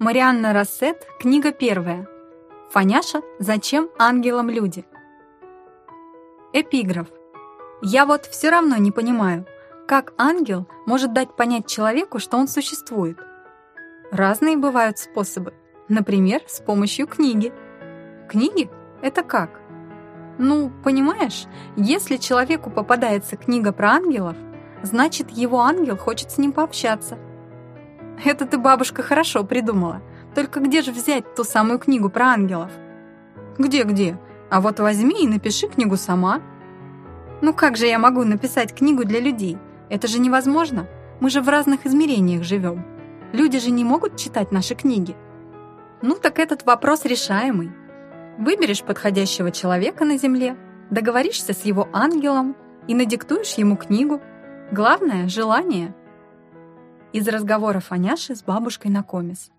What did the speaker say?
Марианна Рассет, книга первая. Фаняша «Зачем ангелам люди?» Эпиграф. Я вот все равно не понимаю, как ангел может дать понять человеку, что он существует. Разные бывают способы. Например, с помощью книги. Книги — это как? Ну, понимаешь, если человеку попадается книга про ангелов, значит, его ангел хочет с ним пообщаться — это ты, бабушка, хорошо придумала. Только где же взять ту самую книгу про ангелов? Где-где? А вот возьми и напиши книгу сама. Ну как же я могу написать книгу для людей? Это же невозможно. Мы же в разных измерениях живем. Люди же не могут читать наши книги. Ну так этот вопрос решаемый. Выберешь подходящего человека на земле, договоришься с его ангелом и надиктуешь ему книгу. Главное — желание — из разговоров Аняши с бабушкой на комис.